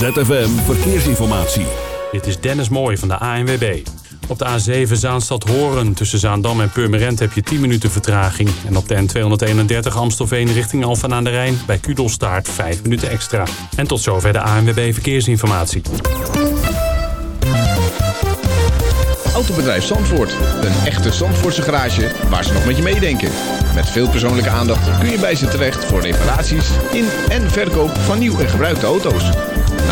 ZFM Verkeersinformatie. Dit is Dennis Mooij van de ANWB. Op de A7 Zaanstad-Horen tussen Zaandam en Purmerend heb je 10 minuten vertraging. En op de N231 Amstelveen richting Alphen aan de Rijn bij Kudelstaart 5 minuten extra. En tot zover de ANWB Verkeersinformatie. Autobedrijf Zandvoort. Een echte Zandvoortse garage waar ze nog met je meedenken. Met veel persoonlijke aandacht kun je bij ze terecht voor reparaties in en verkoop van nieuw en gebruikte auto's.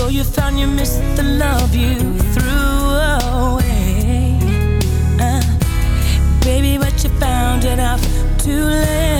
so you found you missed the love you threw away. Uh, baby, you found too late,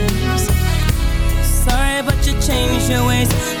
you changed your ways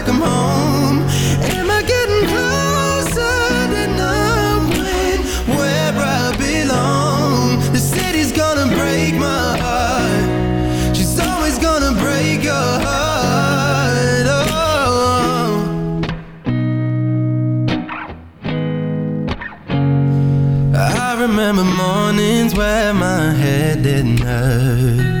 remember mornings where my head didn't hurt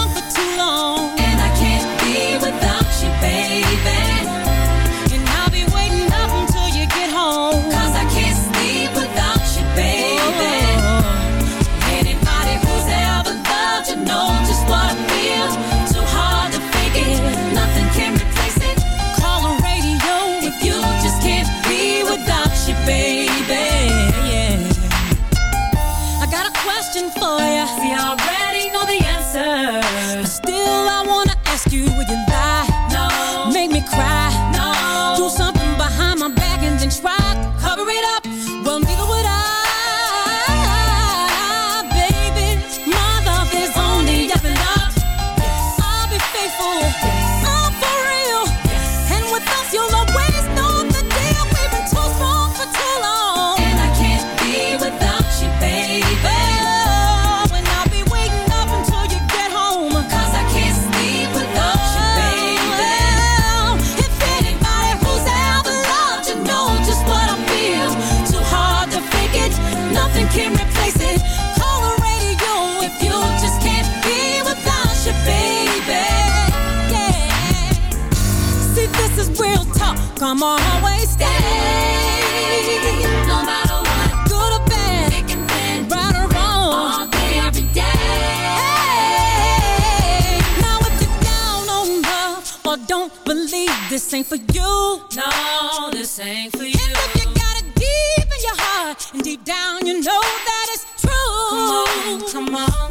I'ma always stay. no matter what. Good or bad. Thick and thin. Right or wrong. All day, every day. Hey. Now if you're down on love or don't believe this ain't for you. No, this ain't for you. And if you got it deep in your heart and deep down you know that it's true. Come on, come on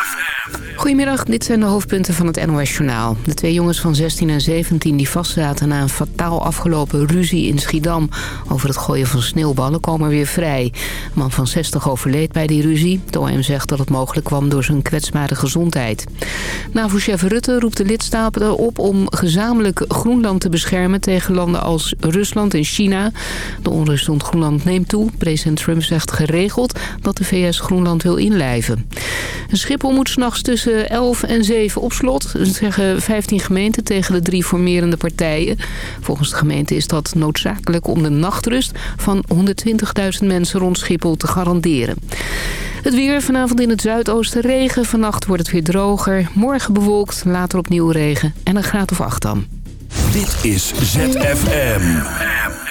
Goedemiddag, dit zijn de hoofdpunten van het NOS-journaal. De twee jongens van 16 en 17 die vastzaten na een fataal afgelopen ruzie in Schiedam... over het gooien van sneeuwballen komen weer vrij. Een man van 60 overleed bij die ruzie. De OM zegt dat het mogelijk kwam door zijn kwetsbare gezondheid. NAVO-chef Rutte roept de lidstaten op om gezamenlijk Groenland te beschermen... tegen landen als Rusland en China. De onrust rond Groenland neemt toe. President Trump zegt geregeld dat de VS Groenland wil inlijven. Een Schiphol moet s'nachts tussen 11 en 7 op slot. Dat zeggen 15 gemeenten tegen de drie formerende partijen. Volgens de gemeente is dat noodzakelijk om de nachtrust van 120.000 mensen rond Schiphol te garanderen. Het weer vanavond in het zuidoosten regen. Vannacht wordt het weer droger. Morgen bewolkt, later opnieuw regen en een graad of acht dan. Dit is ZFM.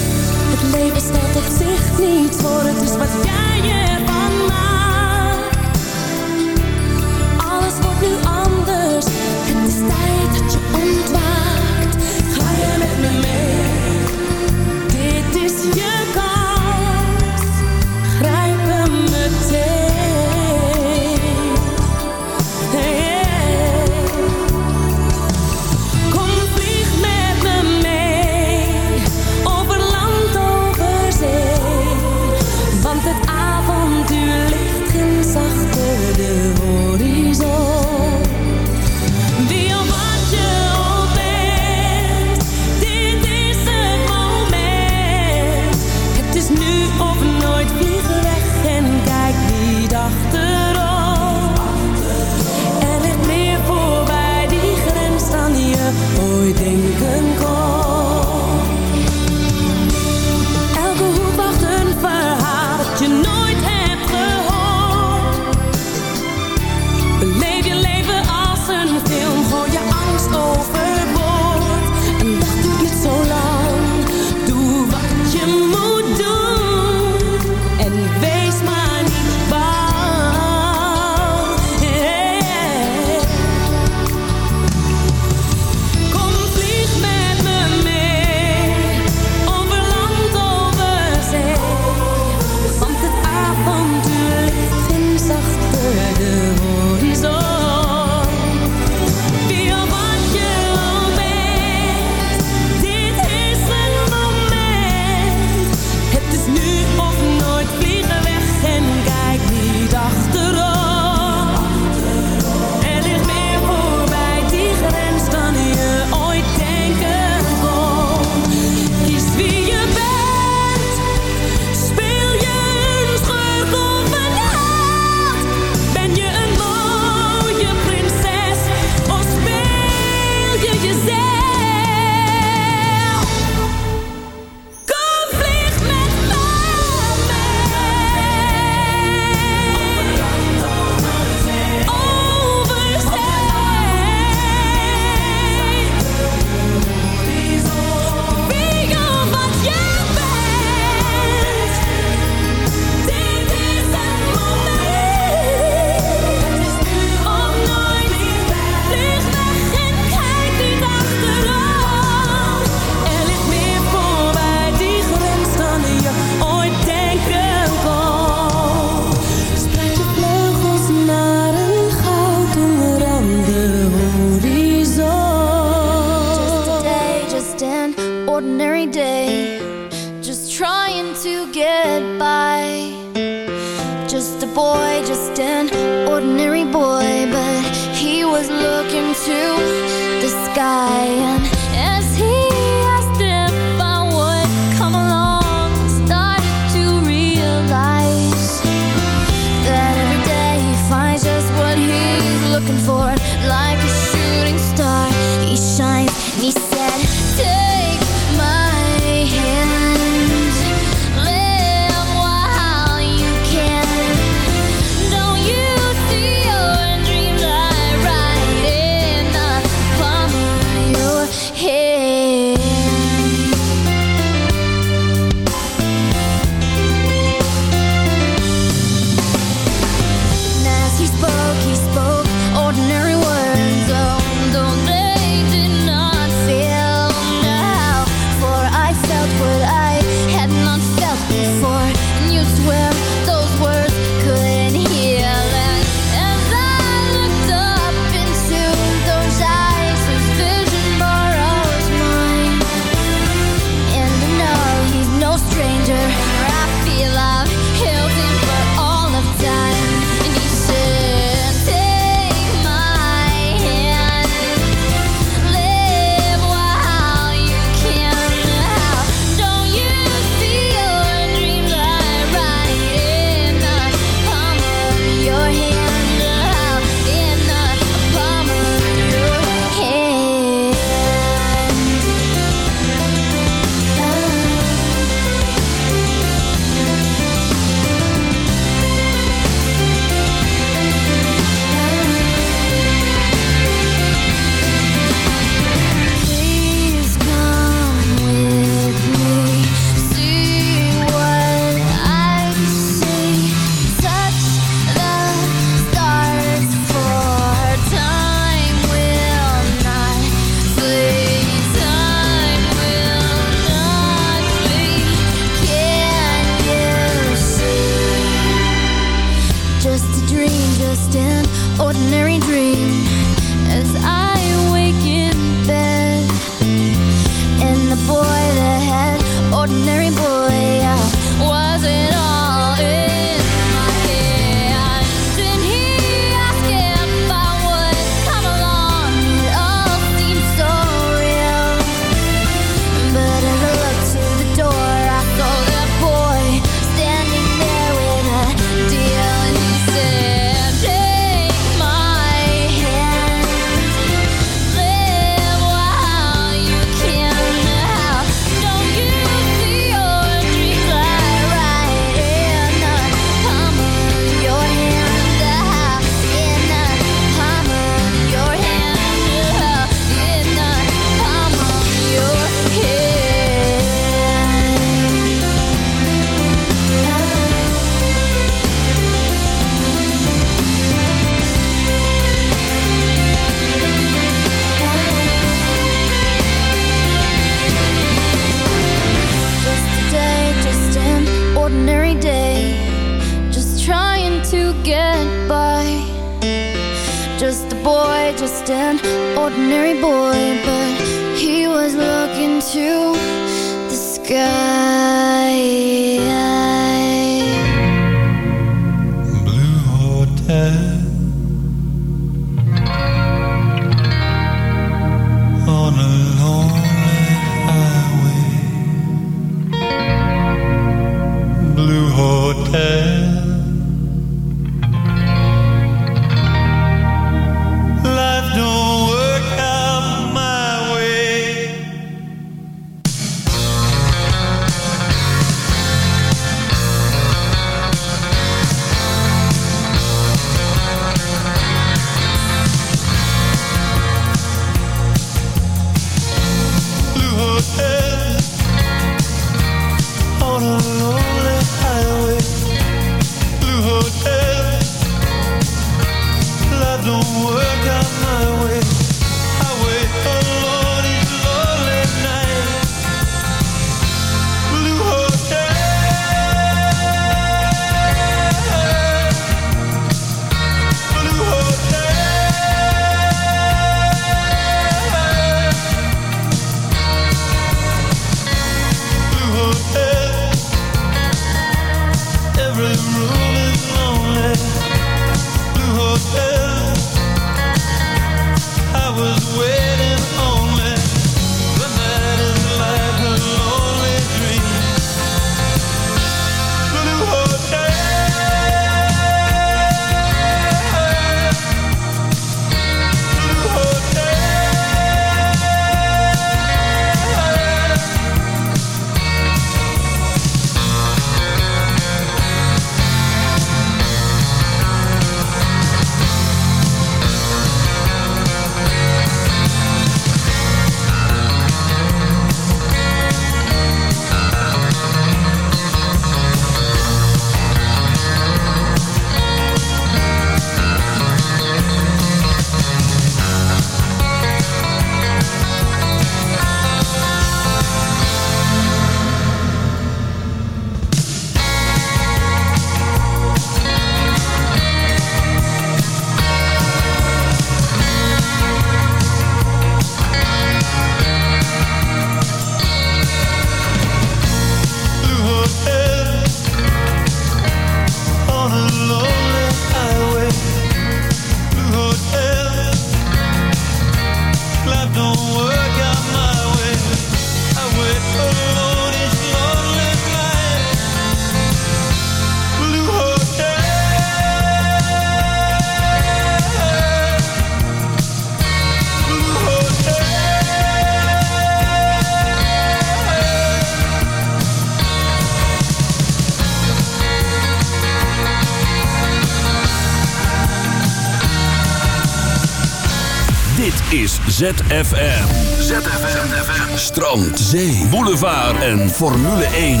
ZFM. ZFM. ZFM. Strand, zee, boulevard en Formule 1.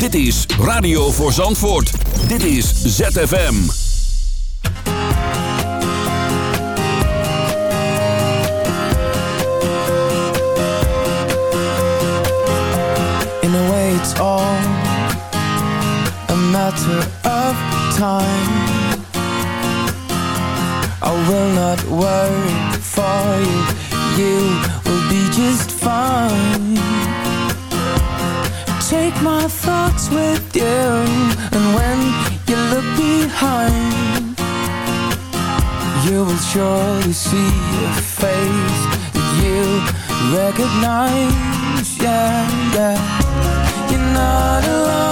Dit is Radio voor Zandvoort. Dit is ZFM. In a way it's all a matter of time. I will not worry you You will be just fine. Take my thoughts with you And when you look behind You will surely see a face That you recognize. Yeah, yeah. You're not alone.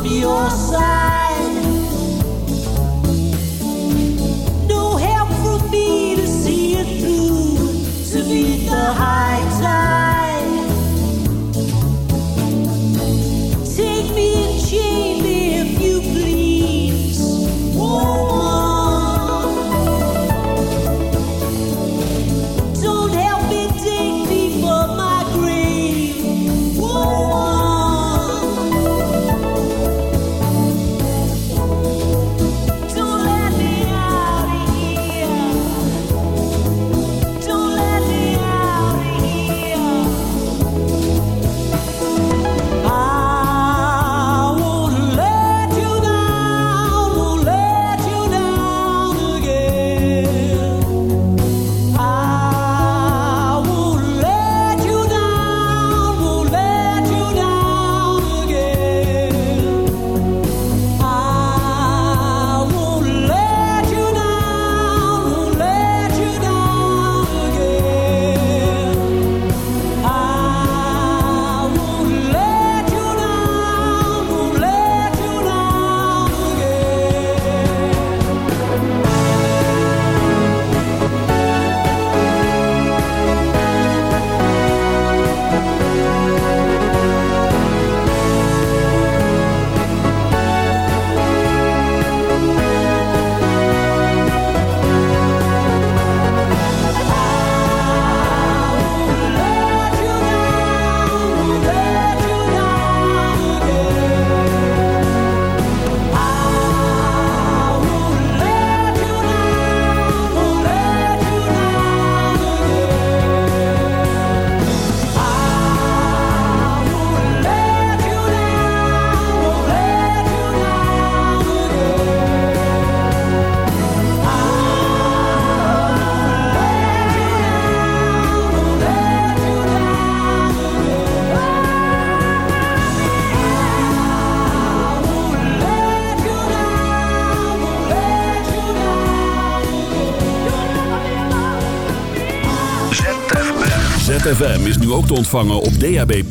mafiosa. Te ontvangen op DAB+.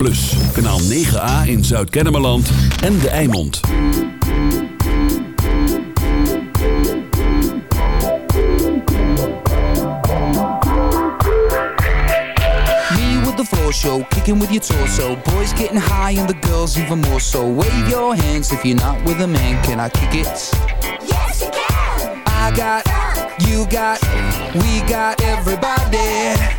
Kanaal 9A in Zuid-Kennemerland en De Eimond. Me with the floor show, kicking with your torso. Boys getting high and the girls even more so. Wave your hands if you're not with a man. Can I kick it? Yes, you can. I got, you got, we got everybody.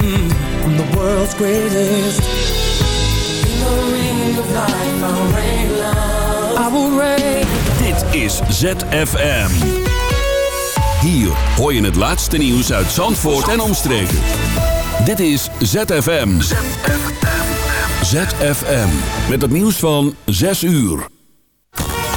Mm, I'm the world's greatest. In the ring of life, I'll love. I will reign. Dit is ZFM. Hier hoor je het laatste nieuws uit Zandvoort en omstreken. Dit is ZFM. ZFM. Met het nieuws van 6 uur.